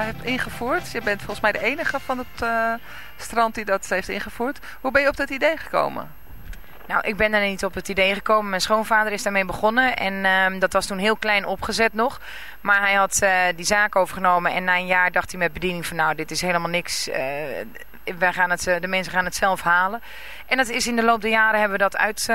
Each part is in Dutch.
hebt ingevoerd. Je bent volgens mij de enige van het uh, strand die dat heeft ingevoerd. Hoe ben je op dat idee gekomen? Nou, ik ben daar niet op het idee gekomen. Mijn schoonvader is daarmee begonnen. En uh, dat was toen heel klein opgezet nog. Maar hij had uh, die zaak overgenomen. En na een jaar dacht hij met bediening van... nou, dit is helemaal niks. Wij gaan het, de mensen gaan het zelf halen. En dat is in de loop der jaren hebben we dat uit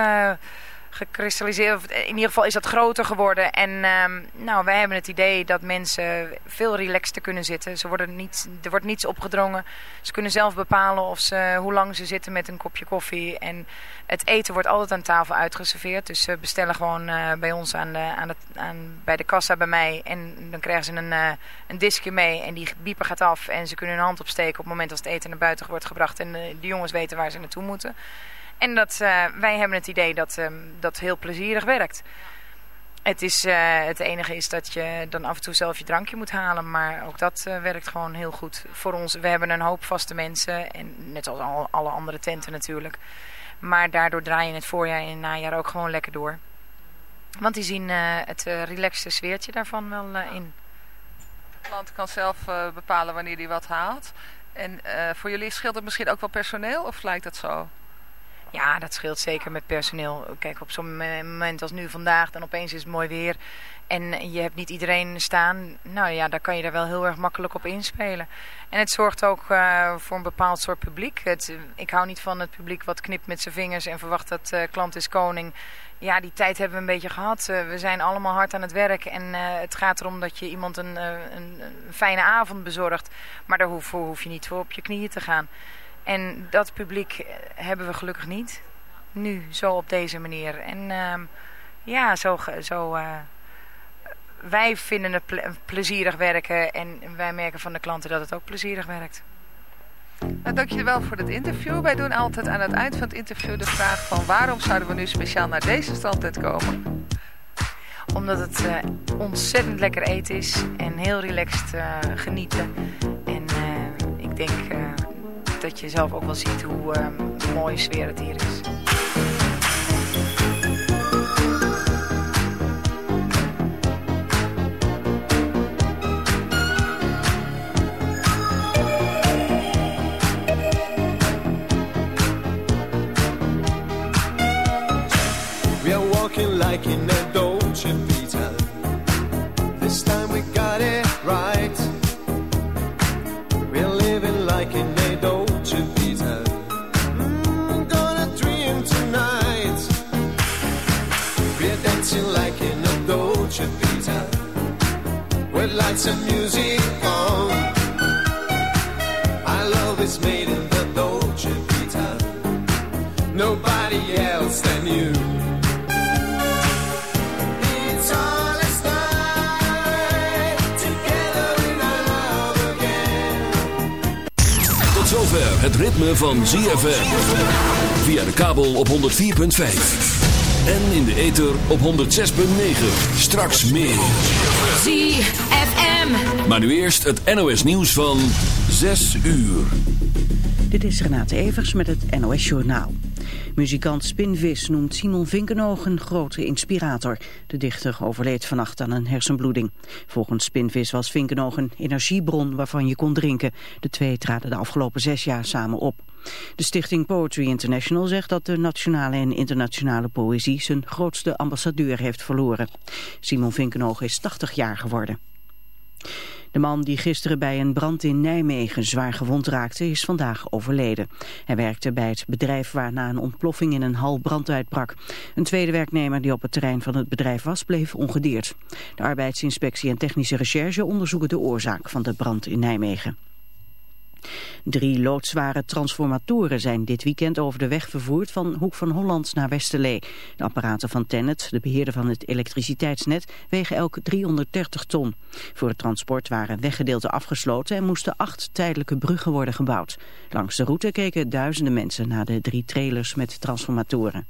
gekristalliseerd. In ieder geval is dat groter geworden. En um, nou, wij hebben het idee dat mensen veel relaxter kunnen zitten. Ze worden niet, er wordt niets opgedrongen. Ze kunnen zelf bepalen of ze, hoe lang ze zitten met een kopje koffie. En het eten wordt altijd aan tafel uitgeserveerd. Dus ze bestellen gewoon uh, bij ons aan de, aan het, aan, bij de kassa bij mij. En dan krijgen ze een, uh, een diskje mee. En die bieper gaat af. En ze kunnen hun hand opsteken op het moment als het eten naar buiten wordt gebracht. En uh, de jongens weten waar ze naartoe moeten. En dat, uh, wij hebben het idee dat um, dat heel plezierig werkt. Het, is, uh, het enige is dat je dan af en toe zelf je drankje moet halen. Maar ook dat uh, werkt gewoon heel goed voor ons. We hebben een hoop vaste mensen. En net als al, alle andere tenten natuurlijk. Maar daardoor draai je het voorjaar en najaar ook gewoon lekker door. Want die zien het relaxte sfeertje daarvan wel in. De klant kan zelf bepalen wanneer hij wat haalt. En voor jullie scheelt het misschien ook wel personeel? Of lijkt dat zo? Ja, dat scheelt zeker met personeel. Kijk, op zo'n moment als nu vandaag, dan opeens is het mooi weer. En je hebt niet iedereen staan. Nou ja, daar kan je er wel heel erg makkelijk op inspelen. En het zorgt ook uh, voor een bepaald soort publiek. Het, ik hou niet van het publiek wat knipt met zijn vingers en verwacht dat uh, klant is koning. Ja, die tijd hebben we een beetje gehad. We zijn allemaal hard aan het werk. En het gaat erom dat je iemand een, een, fijne avond bezorgt. Maar daar hoef je niet voor op je knieën te gaan. En dat publiek hebben we gelukkig niet. Nu, zo op deze manier. En uh, ja, zo... zo uh, wij vinden het ple plezierig werken en wij merken van de klanten dat het ook plezierig werkt. Nou, dank je wel voor het interview. Wij doen altijd aan het eind van het interview de vraag van waarom zouden we nu speciaal naar deze strandtent komen? Omdat het uh, ontzettend lekker eten is en heel relaxed uh, genieten. En uh, ik denk dat je zelf ook wel ziet hoe um, mooie sfeer het hier is. Like in lights and music on. Our love is made in the Dolce Vita. Nobody else than you. It's all. Tot zover het ritme van ZFM. Via de kabel op 104.5. En in de ether op 106.9. Straks meer. ZFM. Maar nu eerst het NOS nieuws van 6 uur. Dit is Renate Evers met het NOS Journaal. Muzikant Spinvis noemt Simon Vinkenoog een grote inspirator. De dichter overleed vannacht aan een hersenbloeding. Volgens Spinvis was Vinkenoog een energiebron waarvan je kon drinken. De twee traden de afgelopen zes jaar samen op. De stichting Poetry International zegt dat de nationale en internationale poëzie zijn grootste ambassadeur heeft verloren. Simon Vinkenoog is 80 jaar geworden. De man die gisteren bij een brand in Nijmegen zwaar gewond raakte is vandaag overleden. Hij werkte bij het bedrijf waarna een ontploffing in een hal brand uitbrak. Een tweede werknemer die op het terrein van het bedrijf was bleef ongedeerd. De arbeidsinspectie en technische recherche onderzoeken de oorzaak van de brand in Nijmegen. Drie loodzware transformatoren zijn dit weekend over de weg vervoerd van Hoek van Holland naar Westerlee. De apparaten van Tennet, de beheerder van het elektriciteitsnet, wegen elk 330 ton. Voor het transport waren weggedeelten afgesloten en moesten acht tijdelijke bruggen worden gebouwd. Langs de route keken duizenden mensen naar de drie trailers met transformatoren.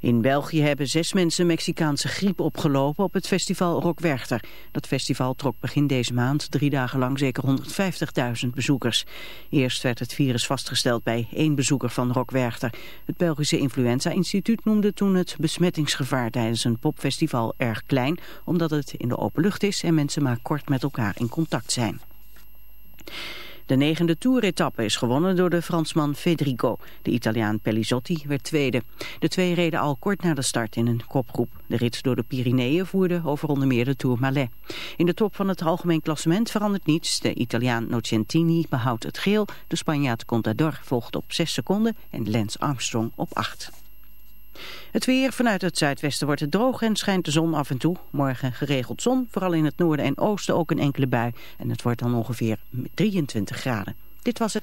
In België hebben zes mensen Mexicaanse griep opgelopen op het festival Rock Werchter. Dat festival trok begin deze maand drie dagen lang zeker 150.000 bezoekers. Eerst werd het virus vastgesteld bij één bezoeker van Rock Werchter. Het Belgische Influenza-instituut noemde toen het besmettingsgevaar tijdens een popfestival erg klein, omdat het in de open lucht is en mensen maar kort met elkaar in contact zijn. De negende toeretappe is gewonnen door de Fransman Federico. De Italiaan Pellizotti werd tweede. De twee reden al kort na de start in een kopgroep. De rit door de Pyreneeën voerde over onder meer de Tour Malais. In de top van het algemeen klassement verandert niets. De Italiaan Nocentini behoudt het geel. De Spanjaard Contador volgt op 6 seconden en Lance Armstrong op 8. Het weer vanuit het zuidwesten wordt het droog en schijnt de zon af en toe. Morgen geregeld zon, vooral in het noorden en oosten ook een enkele bui. En het wordt dan ongeveer 23 graden. Dit was het.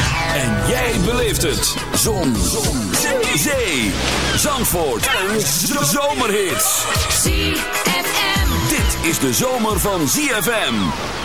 En jij beleeft het. Zon. Zon. Zee. Zee. Zandvoort. Een zomerhit. ZFM. Dit is de zomer van ZFM.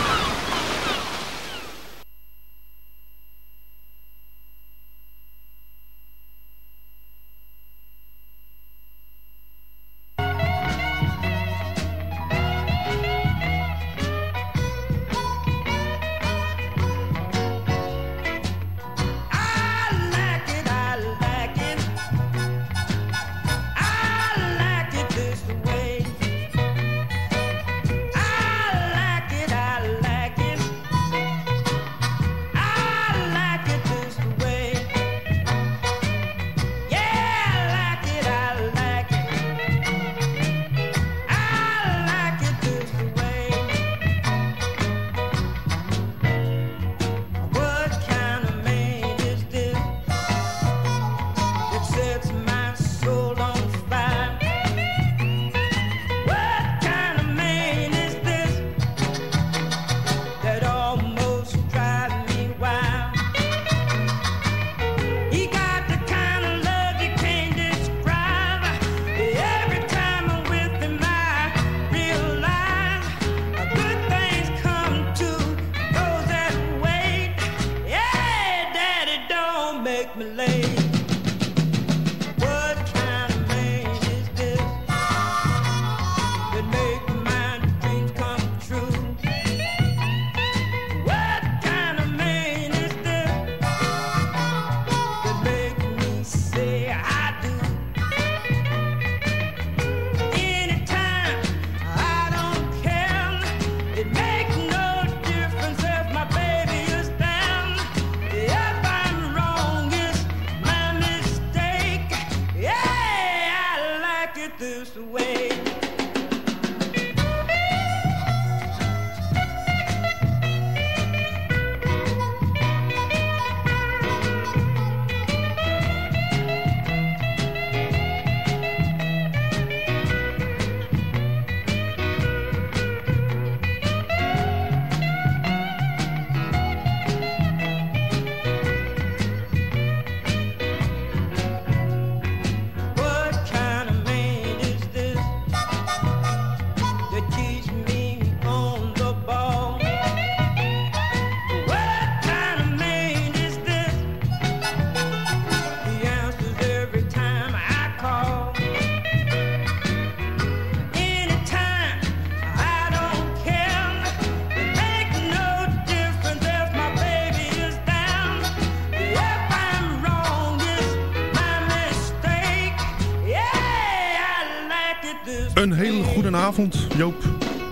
Een hele goede avond, Joop.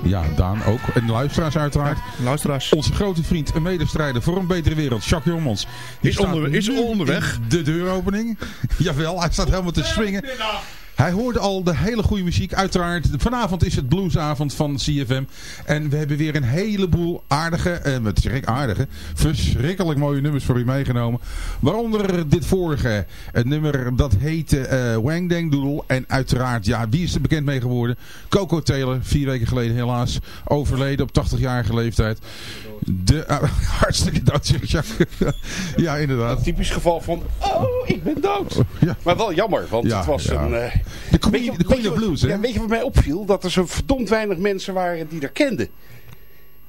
Ja, Daan ook. En luisteraars uiteraard. luisteraars. Onze grote vriend en medestrijder voor een betere wereld, Jacques Jommans. Is staat onder- is onderweg. De deuropening. Jawel, hij staat helemaal te swingen. Hij hoorde al de hele goede muziek. Uiteraard, vanavond is het bluesavond van CFM. En we hebben weer een heleboel aardige, eh, wat zeg ik aardige, verschrikkelijk mooie nummers voor u meegenomen. Waaronder dit vorige, het nummer dat heette eh Wang Dang Doodle. En uiteraard, ja, wie is er bekend mee geworden? Coco Taylor, vier weken geleden helaas, overleden op 80-jarige leeftijd. De, eh, hartstikke dood, Jacques. ja, inderdaad. Typisch geval van, oh, ik ben dood. Ja. Maar wel jammer, want Ja, het was ja. een... eh, De Queen, je- de of Blues, hè? Ja, weet je wat mij opviel? Dat er zo verdomd weinig mensen waren die er kenden.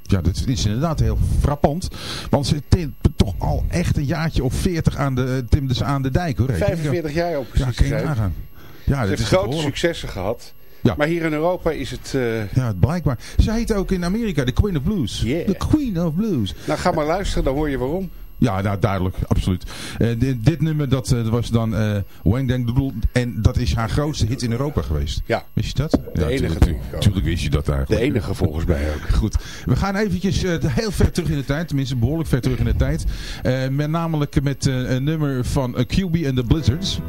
Ja, dat is inderdaad heel frappant. Want ze heeft toch al echt een jaartje of 40 aan de, Tim dus aan de dijk hoor. 45 jaar ook Ja, precies. kan je nagaan. Ja, Ze dat heeft grote successen gehad. Ja. Maar hier in Europa is het... eh, Ja, blijkbaar. Ze heet ook in Amerika de Queen of Blues. Yeah. De Queen of Blues. Nou, ga maar luisteren, dan hoor je waarom. Ja, nou, duidelijk. Absoluut. Eh, dit, dit nummer dat, eh, was dan eh Wang Dang Doodle. En dat is haar grootste hit in Europa geweest. Ja. Wist je dat? De ja, enige tuurlijk, natuurlijk. Natuurlijk wist je dat De eigenlijk. enige volgens mij ook. Goed. We gaan eventjes heel ver terug in de tijd. Tenminste, behoorlijk ver terug in de tijd. Met namelijk met een nummer van QB and the Blizzards.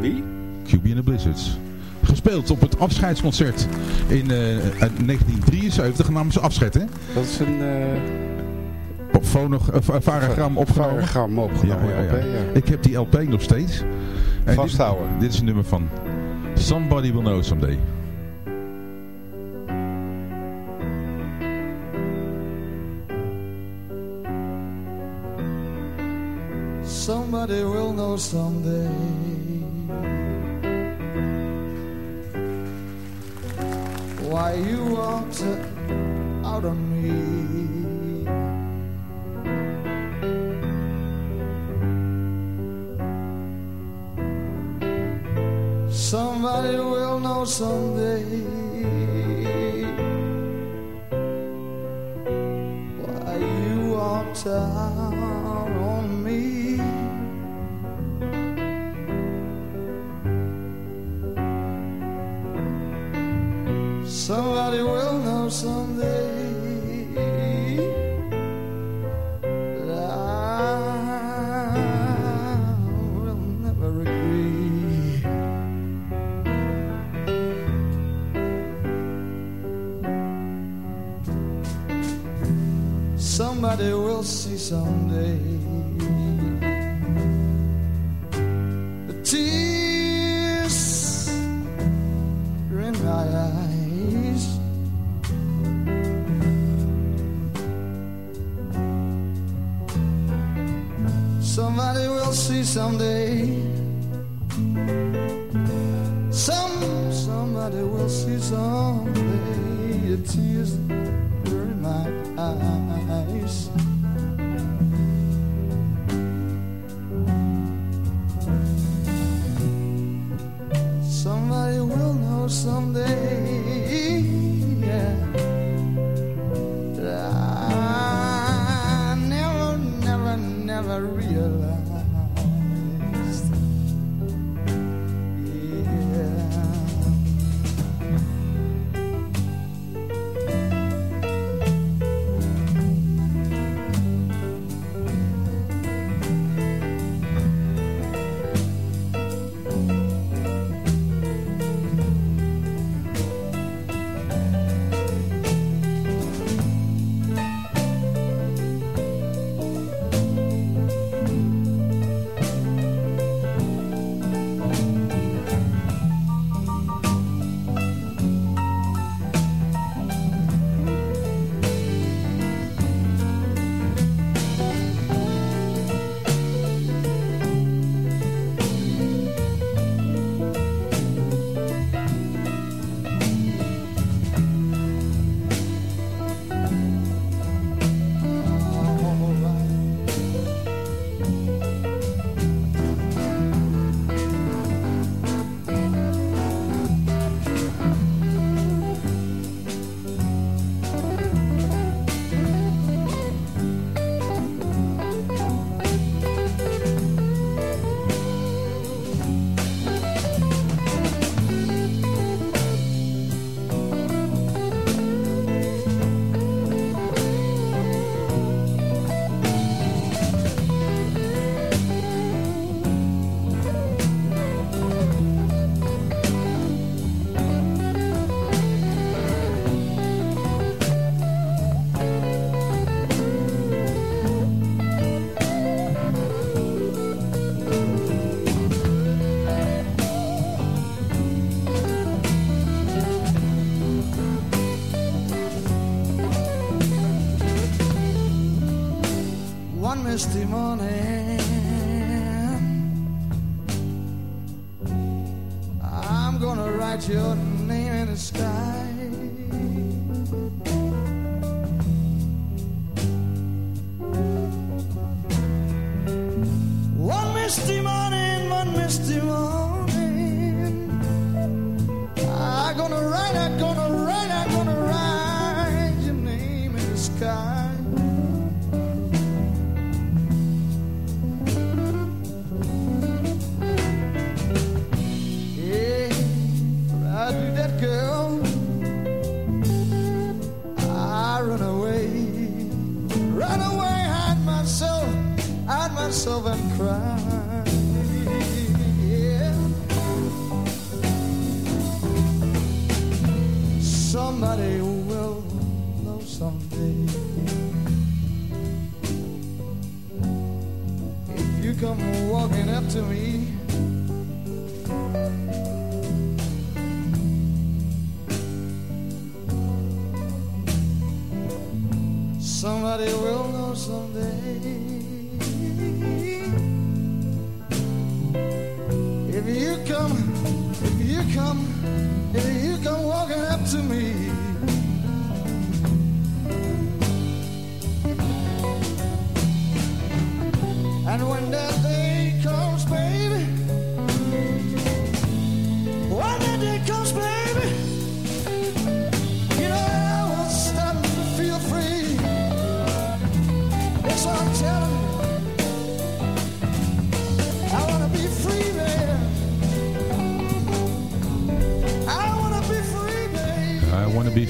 Wie? QB and the Blizzards. Gespeeld op het afscheidsconcert in eh, uit 1973. Namen ze afscheid, hè? Dat is een... eh Op fono, of, eh, Varagram opgenomen. Varagram opgenomen, Ja, ja, ja. LP, ja. Ik heb die LP nog steeds. En Vasthouden. Dit, dit is een nummer van Somebody Will Know Someday. Somebody will know someday. Why you walked out on me. Somebody will know someday. Why you walked out someday the tears are in my eyes. Somebody will see someday. Some somebody will see someday. The tears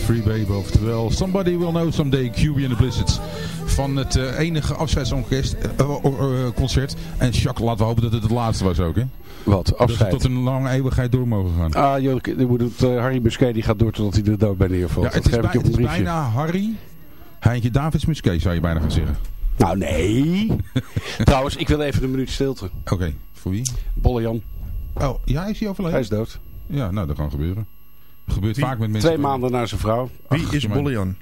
free baby. Oftewel, somebody will know someday, QB and the Blizzards. Van het eh, enige afscheidsorkest, eh, eh, concert. En Jacques, laten we hopen dat het het laatste was ook, hè? Wat? Dat Afscheid? tot een lange eeuwigheid door mogen gaan. Ah, joh, het, Harry Musquet die gaat door totdat hij er dood bij neervalt. Ja, het is, bij- het is bijna Harry, Heintje Davids Musquet, zou je bijna gaan zeggen. Nou, nee. Trouwens, ik wil even een minuut stilte. Oké, voor wie? Bolle Jan. Oh, ja, is hij overleden? Hij is dood. Ja, nou, dat kan gebeuren. Dat gebeurt Wie? vaak met mensen. Twee maanden na zijn vrouw. Wie is Bollejan?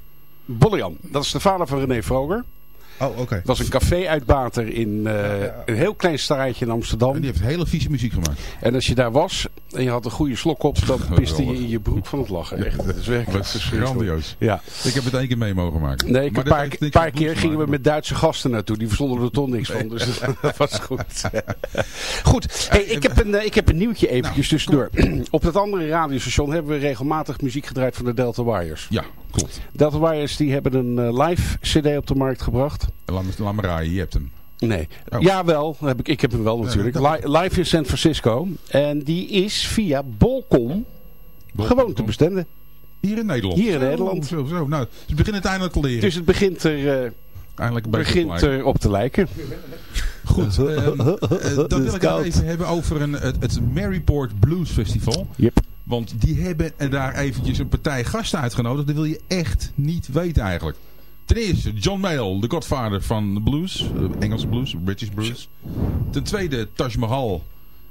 Bollejan, dat is de vader van René Vroger. Oh, oké. Dat was een café-uitbater in eh, een heel klein straatje in Amsterdam. En die heeft hele vieze muziek gemaakt. En als je daar was en je had een goede slok op, dan piste je in je broek van het lachen. Echt, dat is werkelijk Dat is verschrikkelijk. grandioos. Ja. Ik heb het één keer mee mogen maken. Nee, ik een paar, paar keer gingen we met Duitse gasten naartoe. Die verstonden er toch niks van. Dus dat was goed. goed, hey, ik, heb een, eh, ik heb een nieuwtje Nou, eventjes tussendoor. Op dat andere radiostation hebben we regelmatig muziek gedraaid van de Delta Wires. Ja, klopt. Delta Wires die hebben een eh, live cd op de markt gebracht. Raaien, je hebt hem. Nee. Oh. Jawel, heb ik, ik heb hem wel natuurlijk. Li- live in San Francisco. En die is via Bolcom gewoon te bestenden. Hier in Nederland? Hier in Nederland. Zo, zo. Nou, ze beginnen het eindelijk te leren. Dus het begint er, Eindelijk beetje begint op te lijken. er op te lijken. Goed, ehm, eh, dan wil ik het even hebben over een, het, het Maryport Blues Festival. Yep. Want die hebben daar eventjes een partij gasten uitgenodigd. Dat wil je echt niet weten eigenlijk. Ten eerste John Mayall, de godvader van de blues. eh, Engelse blues, British blues. Ten tweede Taj Mahal.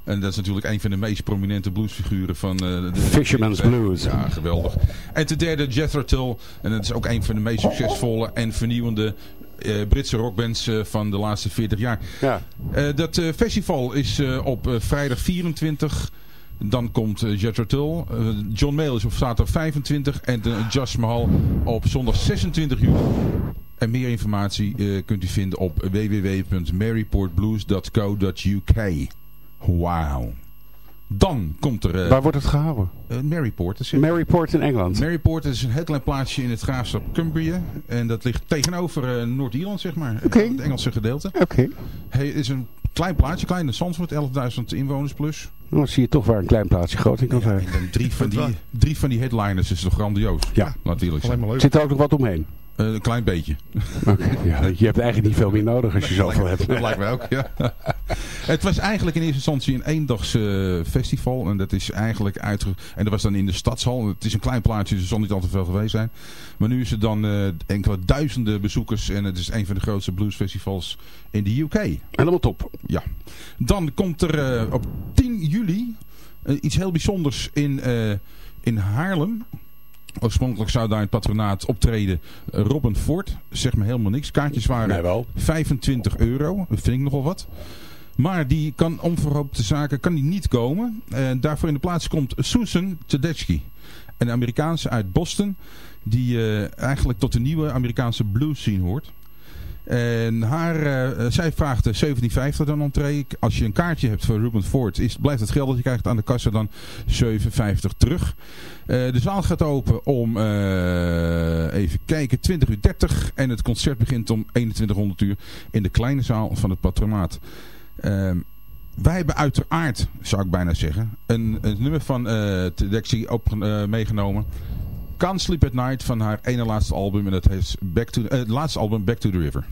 En dat is natuurlijk een van de meest prominente bluesfiguren van... eh, de Fisherman's Blues. Ja, geweldig. En ten derde Jethro Tull. En dat is ook een van de meest succesvolle en vernieuwende eh, Britse rockbands van de laatste 40 jaar. Ja. Dat festival is op vrijdag 24. Dan komt uh, Jethro Tull. Eh, John Mayall is op zaterdag 25. En de Josh Mahal op zondag 26 juli. En meer informatie eh, kunt u vinden op www.maryportblues.co.uk. Wauw. Dan komt er... eh, Waar wordt het gehouden? eh, Maryport. Is Maryport in Engeland. Maryport is een heel klein plaatsje in het graafschap Cumbria. En dat ligt tegenover eh, Noord-Ierland, zeg maar. Het Engelse gedeelte. Oké. Hey, het is een klein plaatsje, klein in Zandvoort, 11.000 inwoners plus. Nou, Dan zie je toch waar een klein plaatsje groot in kan zijn. En drie van, die, drie van die headliners is toch grandioos? Ja. Zijn. Zit er ook nog wat omheen? Eh, een klein beetje. Ja, je hebt eigenlijk niet veel meer nodig als je zoveel hebt. Dat lijkt mij ook, ja. het was eigenlijk in eerste instantie een eendags eh, festival. En dat is eigenlijk uitge... En dat was dan in de stadshal. Het is een klein plaatsje, dus er zal niet al te veel geweest zijn. Maar nu is het dan eh, enkele duizenden bezoekers. En het is een van de grootste bluesfestivals in de UK. Helemaal top. Ja. Dan komt er op 10 juli iets heel bijzonders in, in Haarlem. Oorspronkelijk zou daar in het patronaat optreden eh, Robin Ford. Zeg me helemaal niks. Kaartjes waren Nee, wel. 25 euro. Dat vind ik nogal wat. Maar die kan onverhoopte zaken kan die niet komen. En daarvoor in de plaats komt Susan Tedeschi. Een Amerikaanse uit Boston. Die eh, eigenlijk tot de nieuwe Amerikaanse blues scene hoort. En haar, eh, zij vraagt 17,50 dan entree. Als je een kaartje hebt voor Ruben Ford, is, blijft het geld dat je krijgt aan de kassa dan 7,50 terug. Eh, de zaal gaat open om, eh, even kijken, 20 uur 30. En het concert begint om 2100 uur in de kleine zaal van het patronaat. Ehm, wij hebben uiteraard, zou ik bijna zeggen, een, een nummer van uh, op, meegenomen. Can't Sleep at Night van haar ene laatste album. En dat heeft back to, het laatste album Back to the River.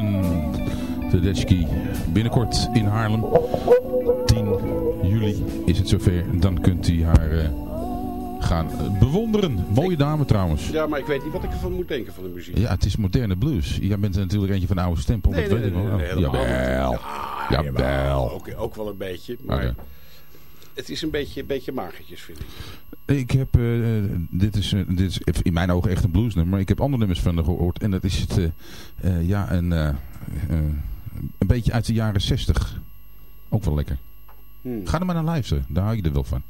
Susan Tedeschi binnenkort in Haarlem. 10 juli is het zover. Dan kunt u haar eh, gaan eh, bewonderen. Mooie dame trouwens. Ja, maar ik weet niet wat ik ervan moet denken van de muziek. Ja, het is moderne blues. Jij bent natuurlijk eentje van de oude stempel. Nee, dat nee, weet ik nee, wel. nee, helemaal Jawel. niet. Ja, Jawel. Ook, ook wel een beetje, maar. Het is een beetje, beetje magertjes, vind ik. Ik heb, eh, dit, is, eh, dit is in mijn ogen echt een bluesnummer. Maar ik heb andere nummers van haar gehoord. En dat is het, eh, ja, een, een beetje uit de jaren 60. Ook wel lekker. Hmm. Ga er maar naar luisteren. Daar hou je er wel van.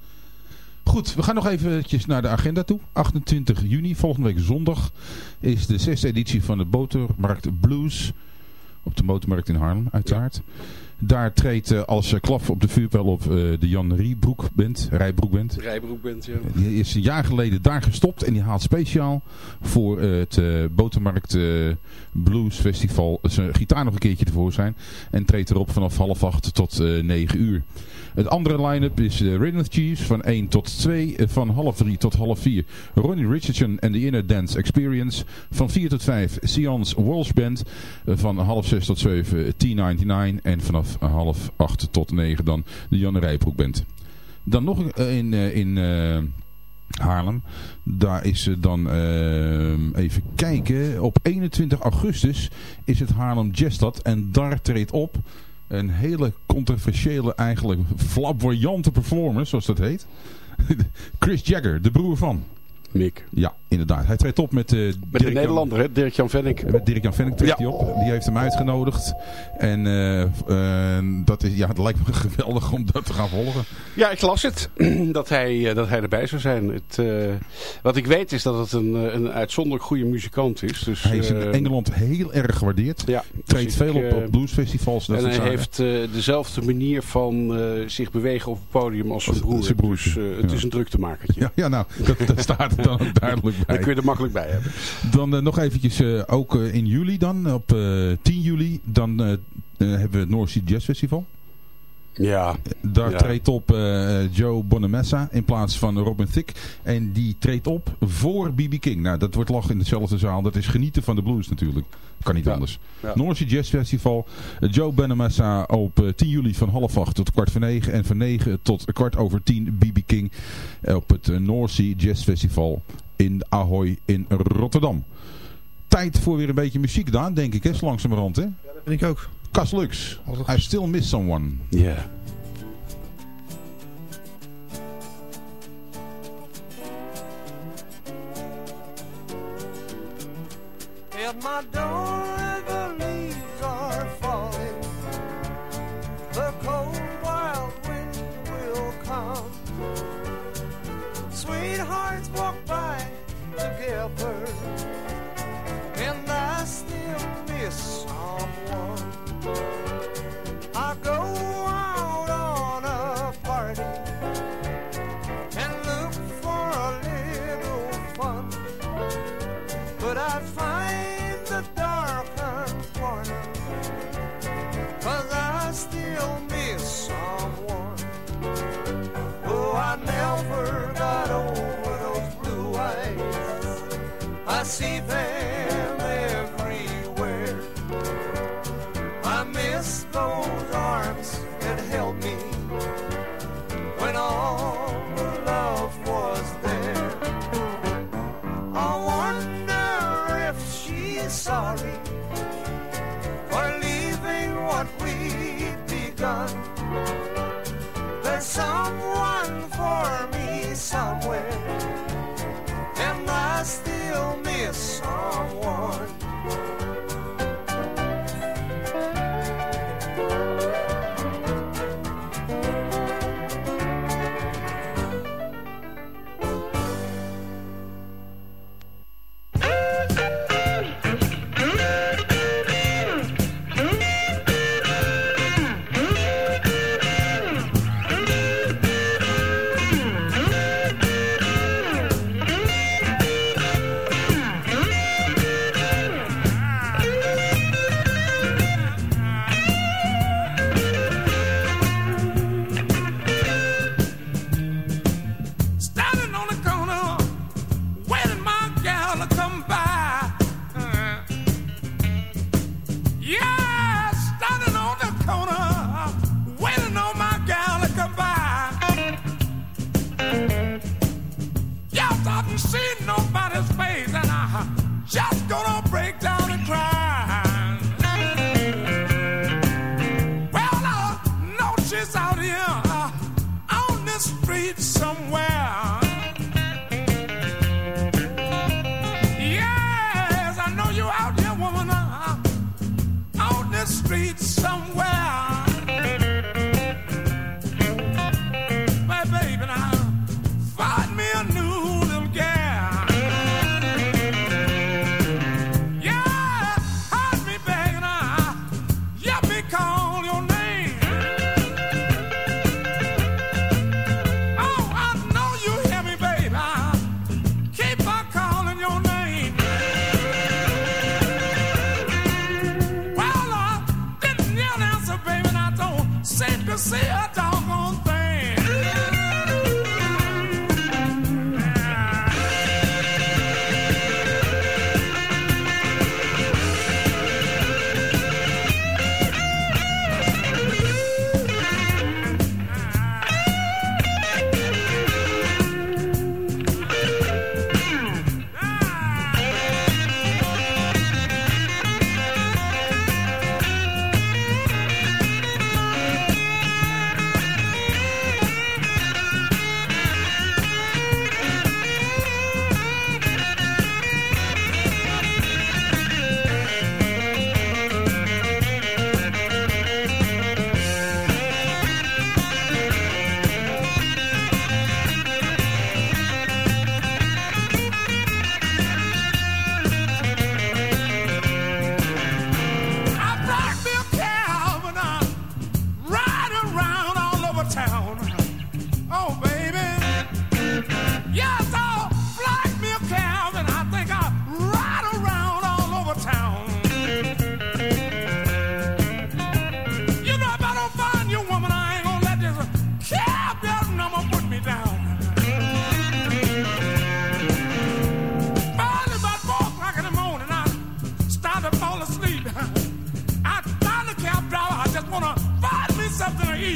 Goed, we gaan nog eventjes naar de agenda toe. 28 juni, volgende week zondag, is de zesde editie van de Botermarkt Blues. Op de Motormarkt in Haarlem, uiteraard. Daar treedt eh, als eh, klap op de vuurpijl op eh, de Jan Riebroek band, Rijbroek band. Rijbroek bent, ja. Die is een jaar geleden daar gestopt en die haalt speciaal voor het Botermarkt Blues Festival zijn gitaar nog een keertje tevoorschijn. En treedt erop vanaf half acht tot 9 uur. Het andere line-up is de Rhythm Chiefs van 1 tot 2, eh, van half 3 tot half 4. Ronnie Richardson en de Inner Dance Experience. Van 4 tot 5 Sion's Walsh Band. eh, Van half 6 tot 7 T99. En vanaf half 8 tot 9 dan de Janne Rijbroek Band. Dan nog in, in eh, Haarlem. Daar is dan, eh, even kijken, op 21 augustus is het Haarlem Jazzstad. En daar treedt op een hele controversiële, eigenlijk flamboyante performer, zoals dat heet. Chris Jagger, de broer van. Mick. Ja, inderdaad. Hij treedt op met... eh, Met de Nederlander, hè? Dirk-Jan Vennik. met Dirk-Jan Vennik treedt hij op. Die heeft hem uitgenodigd. En eh, eh, dat, is, ja, het lijkt me geweldig om dat te gaan volgen. Ja, ik las het. dat, hij, eh, dat hij erbij zou zijn. Het, eh, wat ik weet is dat het een, eh, een uitzonderlijk goede muzikant is. Dus, Hij is in eh, Engeland heel erg gewaardeerd. Ja, Treedt dus veel ik, op, eh, op bluesfestivals. Dat en hij zaken. heeft eh, dezelfde manier van eh, zich bewegen op het podium als zijn broer. Dus eh, het ja. is een druktemakertje. Ja, ja nou, dat, dat staat dan ook duidelijk bij. Daar kun je er makkelijk bij hebben. Dan eh, nog eventjes, eh, ook eh, in juli dan, op eh 10 juli, dan hebben we het North Sea Jazz Festival. Ja. Daar Ja. treedt op Joe Bonamessa in plaats van Robin Thicke. En die treedt op voor B.B. King. Nou, dat wordt lachen in dezelfde zaal. Dat is genieten van de blues natuurlijk. Kan niet Ja. anders. Ja. North Sea Jazz Festival. Joe Bonamessa op eh, 10 juli van half acht tot kwart voor negen. En van negen tot kwart over tien B.B. King op het Sea Jazz Festival in Ahoy in Rotterdam. Tijd voor weer een beetje muziek dan, denk ik, hè, zo langzamerhand, hè? Dat vind ik ook. Cas Lux, I Still Miss Someone. Ja. At my door the leaves are falling The cold wild wind will come Sweethearts walk by together And I still miss someone. I go out on a party And look for a little fun but I find I never got over those blue eyes. I see them everywhere. I miss those arms that held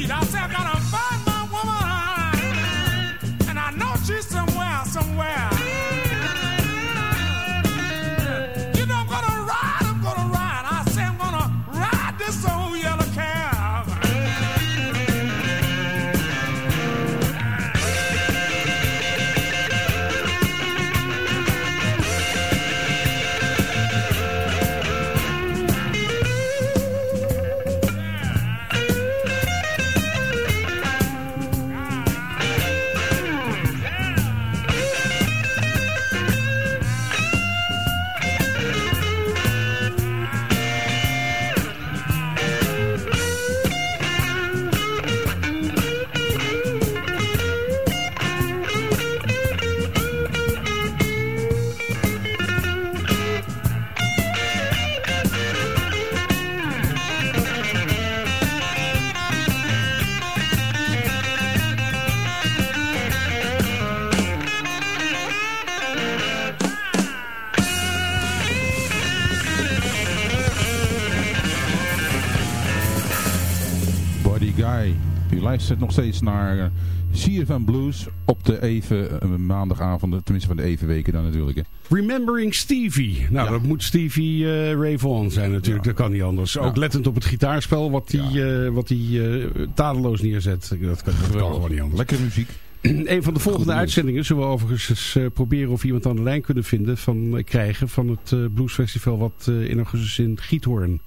I said I got a luistert nog steeds naar eh, CFM Blues op de even eh, maandagavonden, tenminste van de even weken dan natuurlijk. hè. Remembering Stevie. Nou, dat moet Stevie eh Ray Vaughan zijn natuurlijk. Dat kan niet anders. Ook lettend op het gitaarspel wat hij eh, wat hij, eh, tadeloos neerzet. Dat kan, dat kan gewoon niet anders. Lekkere muziek. Een van de volgende uitzendingen zullen we overigens eens proberen of iemand aan de lijn kunnen vinden van, krijgen van het bluesfestival wat in augustus in Giethoorn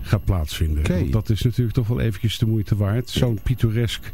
gaat plaatsvinden. Dat is natuurlijk toch wel eventjes de moeite waard. Zo'n pittoresk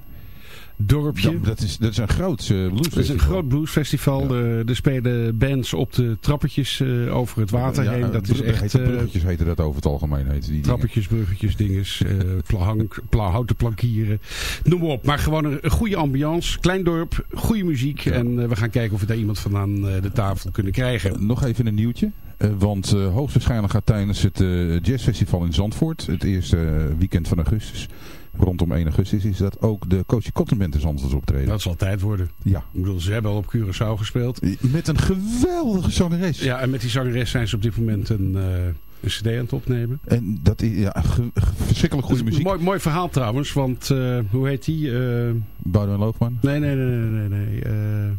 dorpje. Ja, dat, is, dat is een groot uh, bluesfestival. Het is een groot bluesfestival. Er, er spelen bands op de trappetjes eh, over het water Ja, heen. Dat is echt... heette eh, bruggetjes heten dat over het algemeen. Heet die dingen. Trappetjes, bruggetjes, dinges, eh pla, houten plankieren. Noem maar op. Maar gewoon een, een goede ambiance. Klein dorp, goede muziek. En eh, we gaan kijken of we daar iemand vandaan eh, de tafel kunnen krijgen. Nog even een nieuwtje. Eh, want eh, hoogstwaarschijnlijk gaat tijdens het eh, jazzfestival in Zandvoort, het eerste weekend van augustus, rondom 1 augustus, is dat ook de Coachy Cotton Band in Zandvoort optreden. Dat zal tijd worden. Ja. Ik bedoel, ze hebben al op Curaçao gespeeld. Met een geweldige zangeres. Ja, en met die zangeres zijn ze op dit moment een, een cd aan het opnemen. En dat is ja, ge- ge- verschrikkelijk goede muziek. Mooi, mooi verhaal trouwens, want hoe heet die? Eh, Boudewijn Loofman. nee, nee, nee, nee, nee. nee eh, Wie- wie- wie-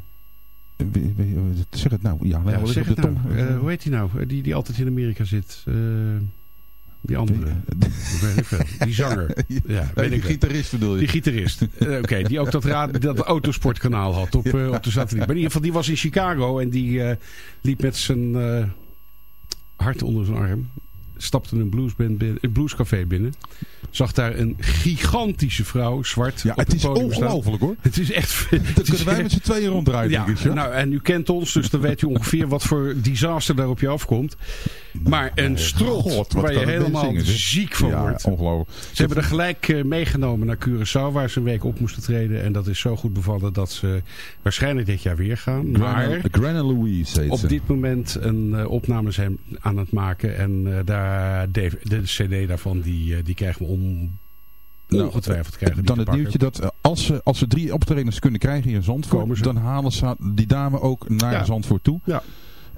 Zeg het nou. Ja, zeg het nou. Eh, hoe heet die nou? Eh, Die, die altijd in Amerika zit. Eh, die andere. weet ik veel. Die zanger. Ja, weet die ik wel. gitarist bedoel je? Die gitarist. Oké, die ook dat, raad, dat autosportkanaal had op, op de satelliet. Maar in ieder geval, die was in Chicago en die liep met zijn hart onder zijn arm. Stapte een, bluesband binnen, een bluescafé binnen. Zag daar een gigantische vrouw, zwart. Ja, op het is podium staan. ongelooflijk hoor. Het is echt... Dat kunnen wij met z'n tweeën ronddraaien, Ja, ik. Nou, en u kent ons, dus dan weet u ongeveer wat voor disaster daar op je afkomt. Maar een strot God, wat waar je het helemaal zingen, ziek van Ja, wordt. ongelooflijk. Ze hebben er gelijk eh, meegenomen naar Curaçao, waar ze een week op moesten treden. En dat is zo goed bevallen dat ze waarschijnlijk dit jaar weer gaan. Maar Gran, Louise heet op dit moment een eh, opname zijn aan het maken. En eh, daar, de, de cd daarvan, die, eh, die krijgen we om... Nou, ongetwijfeld krijgen Dan het nieuwtje dat eh, als ze, als ze drie optredens kunnen krijgen in Zandvoort, dan halen ze die dame ook naar Ja. Zandvoort toe. Ja.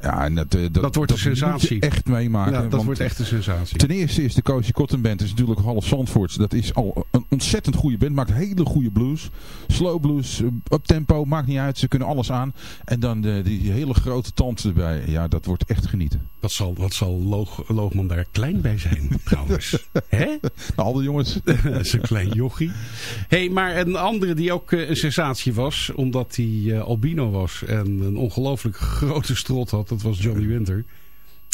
Ja, en dat, eh, dat, Dat wordt een moet je sensatie. echt meemaken. Ja, dat want wordt echt een sensatie. Ten eerste is de Cozy Cotton Band is natuurlijk half Zandvoorts. Dat is al een ontzettend goede band. Maakt hele goede blues. Slow blues, eh, up tempo, maakt niet uit. Ze kunnen alles aan. En dan de, die hele grote tand erbij. Ja, dat wordt echt genieten. Wat zal, wat zal Loog, Loogman daar klein bij zijn, trouwens? Hè? Nou, al die jongens. Dat is een klein jochie. hey, maar een andere die ook eh, een sensatie was, omdat hij eh, albino was en een ongelooflijk grote strot had, dat was Johnny Winter.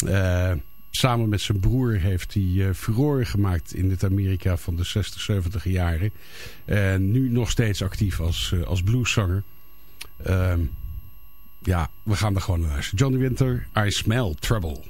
Eh, samen met zijn broer heeft hij furoren gemaakt in het Amerika van de 60, 70 jaren. En nu nog steeds actief als, eh, als blueszanger. Ehm, ja, we gaan er gewoon naar. Johnny Winter, I Smell Trouble.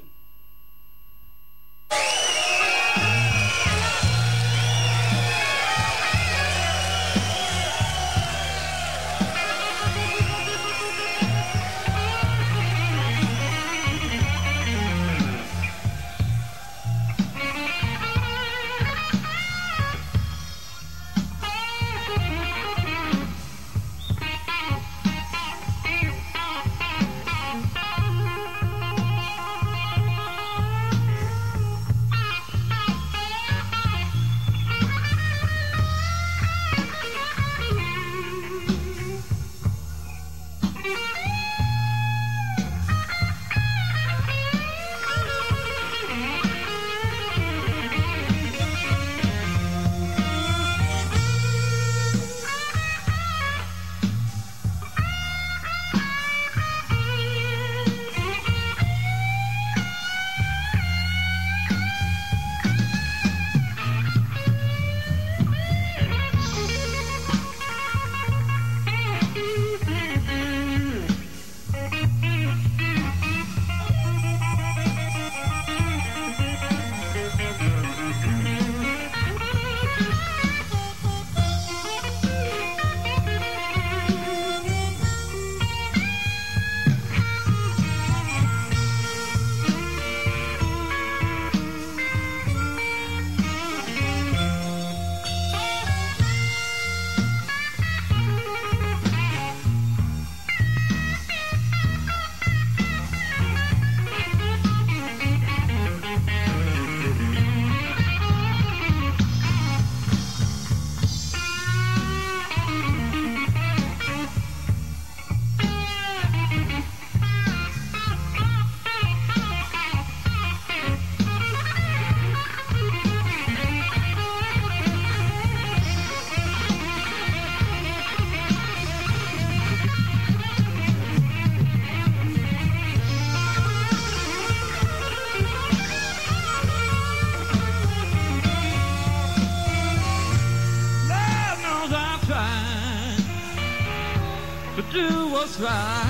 Do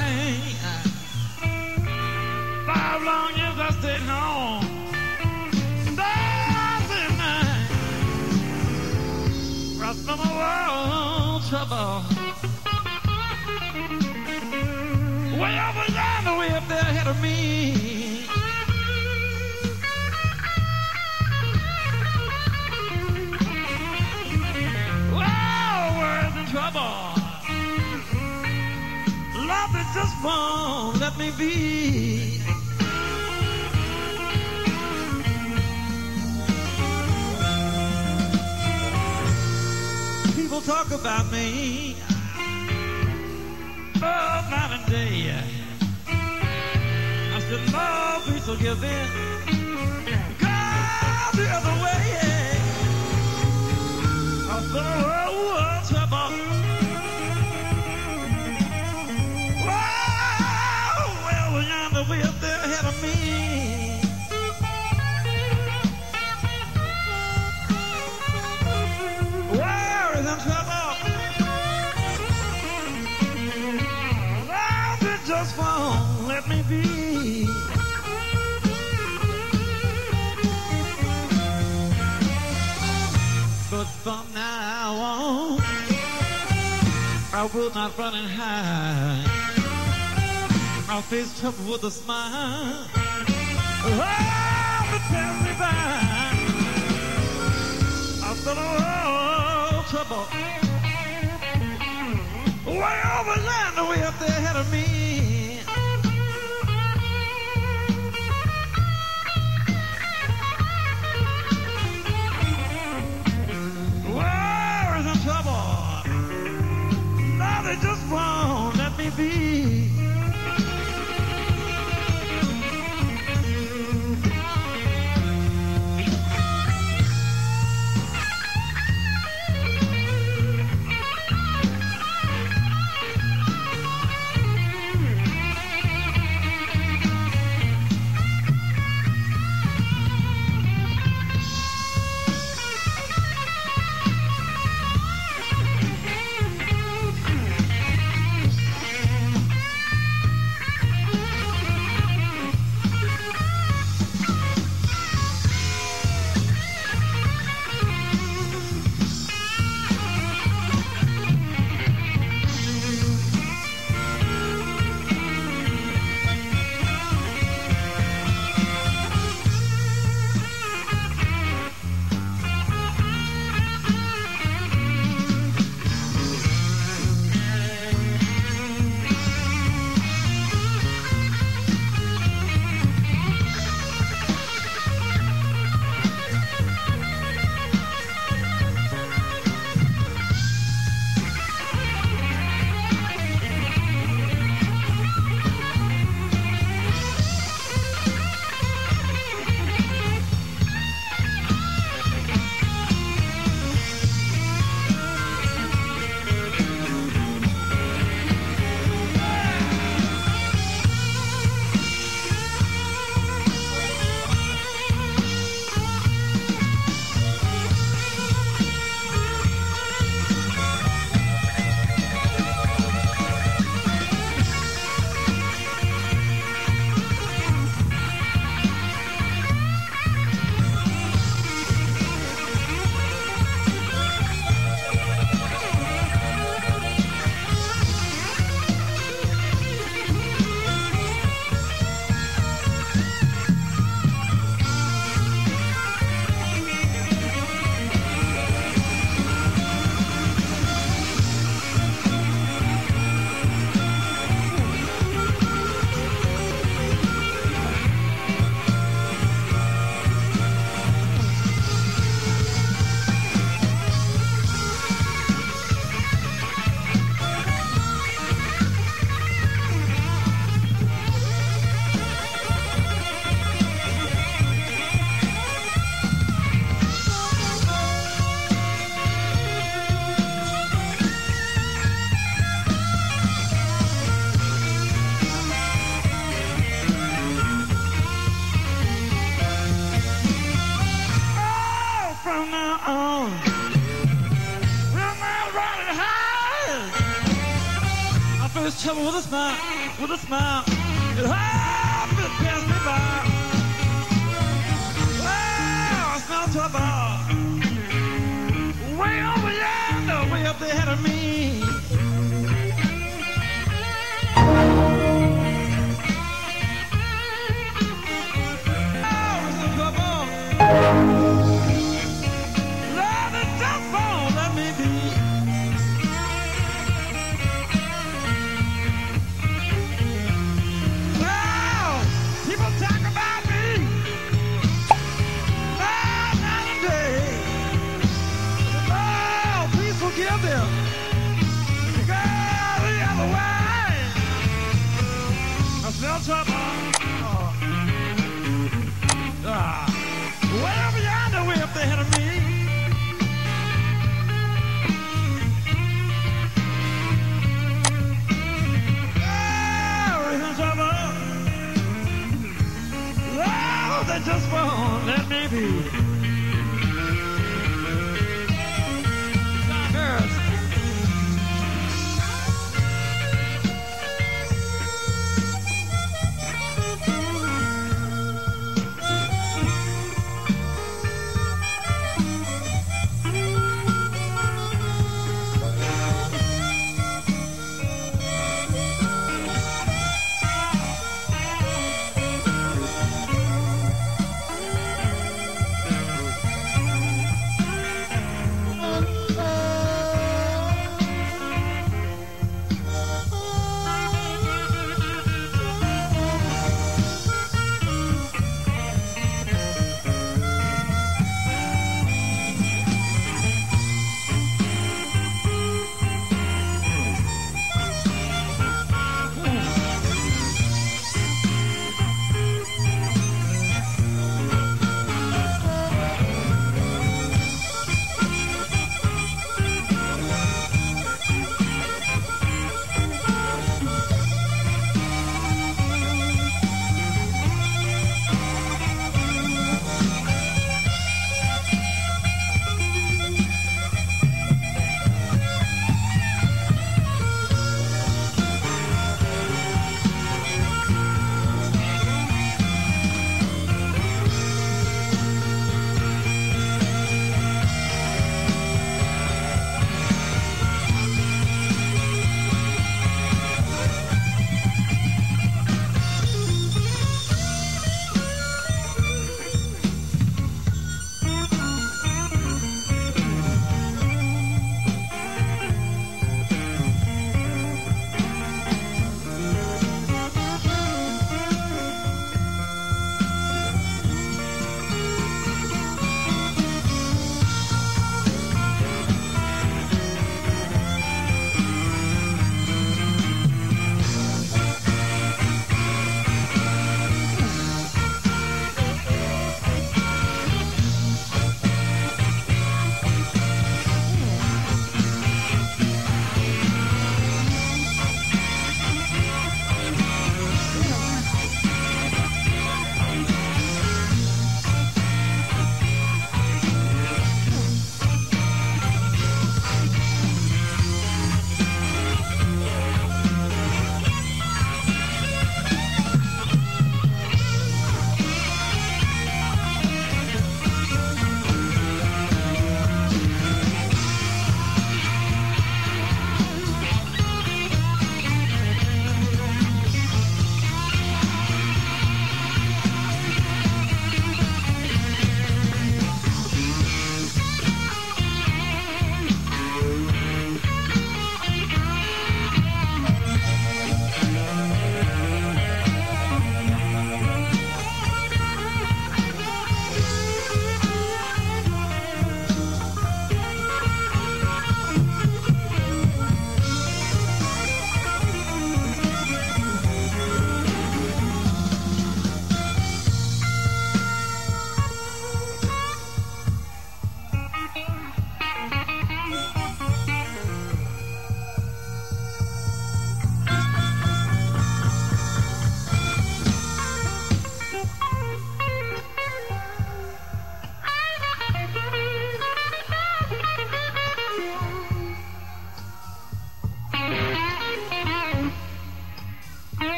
People talk about me. Oh, love night and day. I said, love, please forgive them. God, the other way. I said, oh, oh, trouble. Will not running high. I'll face trouble with a smile. Oh, but tell me by. I said, oh, trouble. Way over land, way up there ahead of me. Mom.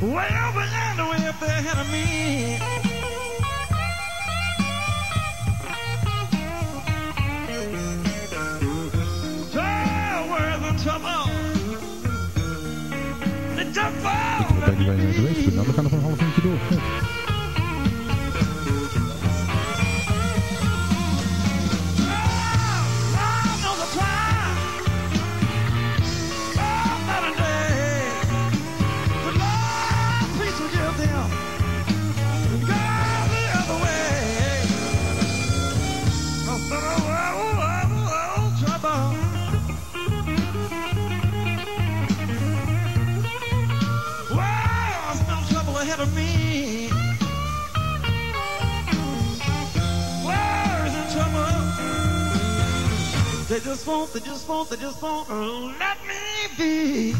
Way over yonder, way up there ahead of me. Trouble, worries and trouble. They just fall. Ik ben niet bij de weespunt. Nou, we gaan nog een half uurtje door. Ja. They just won't, they just won't, they just won't let me be.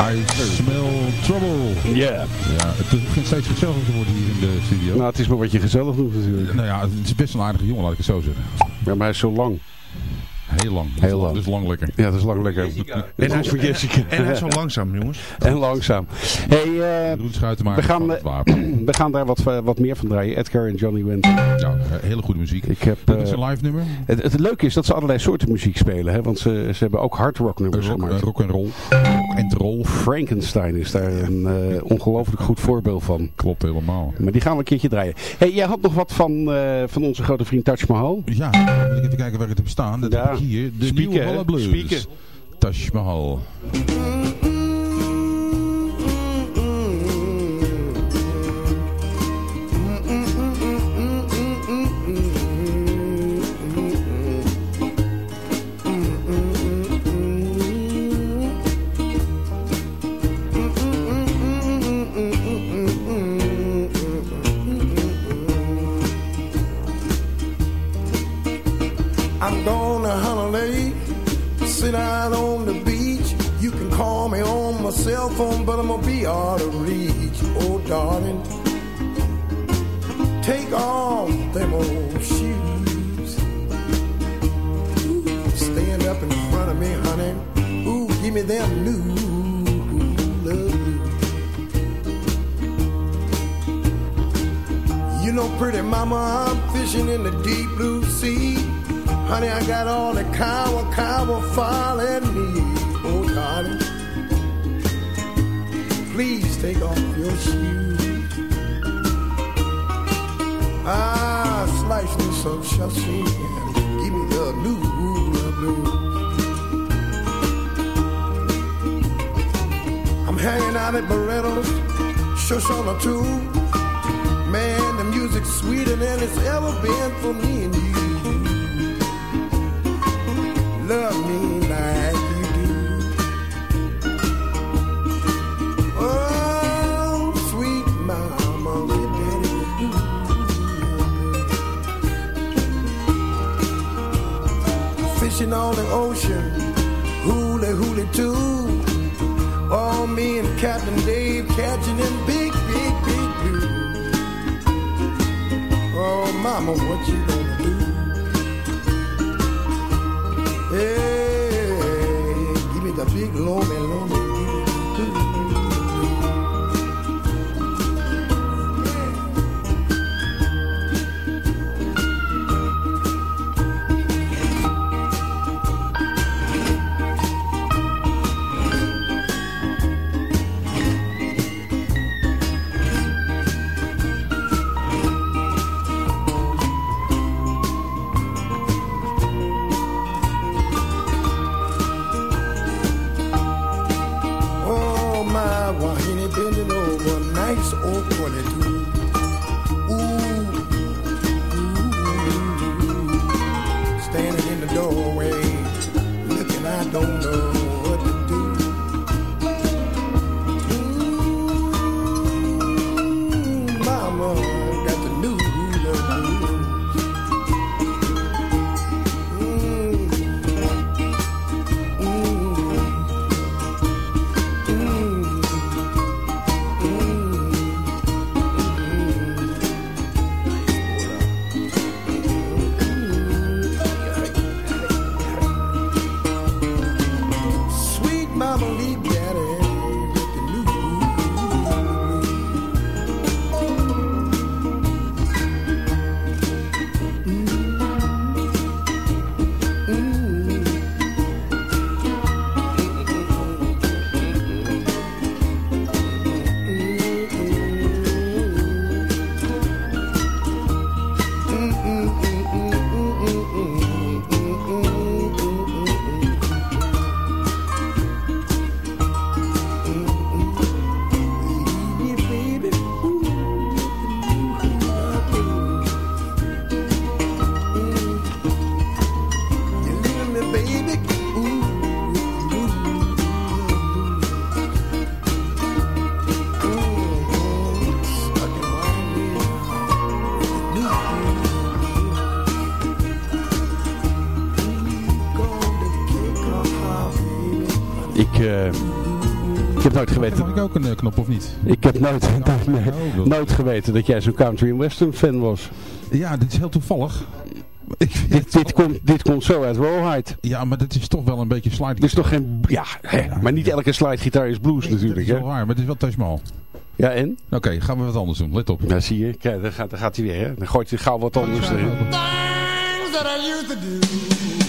I smell trouble. Ja. Ja, het begint steeds gezelliger te worden hier in de studio. Nou, het is maar wat je gezellig doet natuurlijk. Nou ja, het is best een aardige jongen, laat ik het zo zeggen. Ja, maar hij is zo lang. Heel lang. Heel lang. Dus lang lekker. Ja, dat is lang lekker. En hij is voor Jessica. En hij is zo langzaam, jongens. En langzaam. Hey, eh, we, gaan, wapen. we gaan daar wat, eh, wat meer van draaien. Edgar en Johnny Winter. Ja, hele goede muziek. Ik heb, Dit is eh, een live nummer. het, het leuke is dat ze allerlei soorten muziek spelen. Hè? Want ze, ze hebben ook hard rock nummers Rock, gemaakt. eh, rock en roll. Rock en roll. Frankenstein is daar een eh, ongelooflijk goed voorbeeld van. Klopt helemaal. Maar die gaan we een keertje draaien. Hey, jij had nog wat van, eh, van onze grote vriend Taj Mahal. Ja, moet ik even kijken waar het op staat. Dat Ja. heb ik hier. De nieuwe hè? Halla Blues. Taj Mahal. Phone, but I'm gonna be out of reach. Oh, darling, take off them old shoes. Stand up in front of me, honey. Ooh, give me them new. You know, pretty mama, I'm fishing in the deep blue sea. Honey, I got all the cow, cow falling me. Take off your shoes. Ah, slice me some sashimi and give me the new blues. I'm hanging out at Beretto's, Shoshana too. Man, the music's sweeter than it's ever been for me and you. Love me like mama, what you gonna do? Hey, give me the big lonely, geweten... Mag ik ook een eh, knop of niet? Ik heb nooit, nooit, dat- nooit geweten dat jij zo'n country en western fan was. Ja, dit is heel toevallig. Ik Dit, dit, komt, dit komt zo uit Rawhide. Ja, maar dat is toch wel een beetje slide. Dit is toch geen... Ja, hè, maar niet elke slidegitaar is blues Dat natuurlijk. is wel Hè? waar, maar het is wel te smal. Ja, en? Oké, gaan we wat anders doen. Let op. Ja, zie je. Kijk, daar gaat, daar gaat hij weer. Hè? Dan gooit hij gauw wat anders erin. Things that I used to do.